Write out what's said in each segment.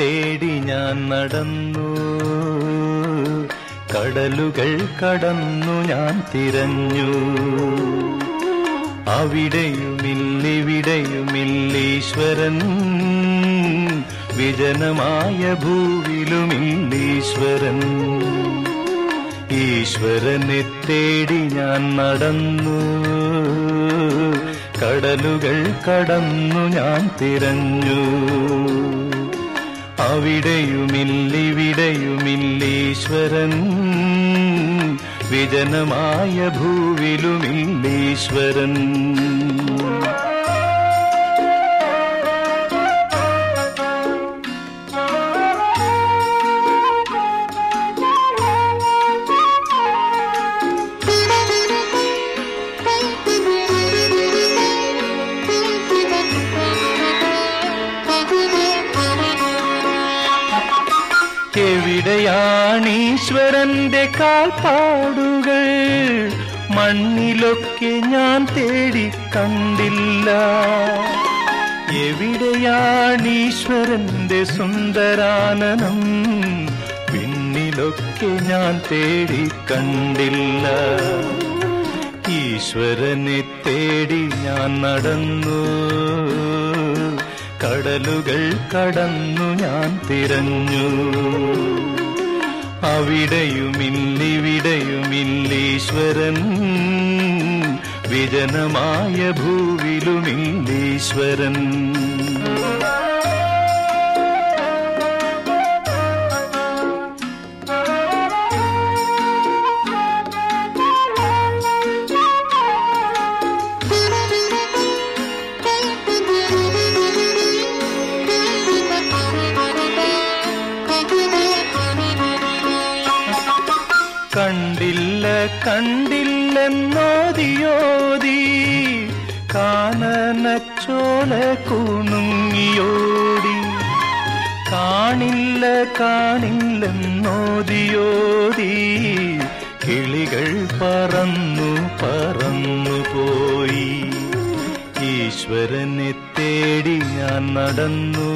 തേടി ഞാൻ നടന്നു. കടലുകൾ കടന്നു ഞാൻ തിരഞ്ഞു. അവിടെയുമില്ലിവിടെയുമില്ലീശ്വരൻ. വിജനമായ ഭൂവിലുമില്ലീശ്വരൻ. ഈശ്വരനെ തേടി ഞാൻ നടന്നു. കടലുകൾ കടന്നു ഞാൻ തിരഞ്ഞു. അവിടെയുമില്ലിവിടെയുമില്ലീശ്വരൻ വിജനമായ ഭൂവിലുമില്ലീശ്വരൻ. എവിടെയാണീശ്വരന്റെ കാൽപ്പാടുകൾ? മണ്ണിലൊക്കെ ഞാൻ തേടി കണ്ടില്ല. എവിടെയാണീശ്വരന്റെ സുന്ദരാനനം? പിന്നിലൊക്കെ ഞാൻ തേടി കണ്ടില്ല. ഈശ്വരനെ തേടി ഞാൻ നടന്നു. കടലുകൾ കടന്നു ഞാൻ തിരഞ്ഞു. അവിടെയുമില്ലിവിടെയുമില്ലീശ്വരൻ വിജനമായ ഭൂവിലുമില്ലീശ്വരൻ. കണ്ടില്ല കണ്ടില്ലെന്നോതിയോതി കാനനച്ചോല കുണുങ്ങിയോടി. കാണില്ല കാണില്ലെന്നോതിയോതി കിളികൾ പറന്നു പറന്നു പോയി. ഈശ്വരനെ തേടി ഞാൻ നടന്നു.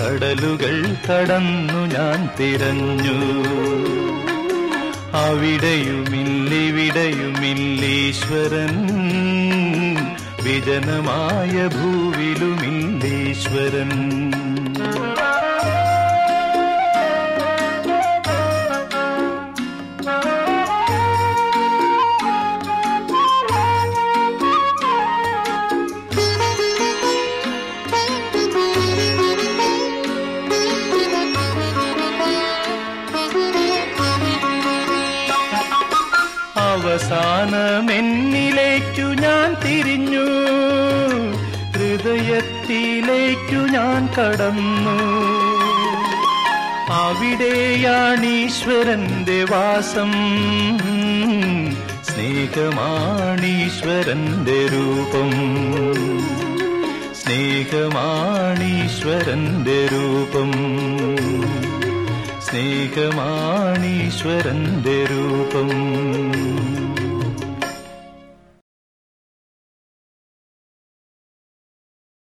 കടലുകൾ കടന്നു ഞാൻ തിരഞ്ഞു. അവിടെയുമില്ലിവിടെയുമില്ലീശ്വരൻ വിജനമായ ഭൂവിലുമില്ലീശ്വരൻ. അവസാനമെന്നിലേക്കു ഞാൻ തിരിഞ്ഞു. ഹൃദയത്തിലേക്കു ഞാൻ കടന്നു. അവിടെയാണീശ്വരന്റെ വാസം. സ്നേഹമാണീശ്വരന്റെ രൂപം. സ്നേഹമാണീശ്വരന്റെ രൂപം. സ്നേഹമാണീശ്വരന്റെ രൂപം.